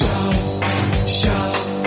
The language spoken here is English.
show, show.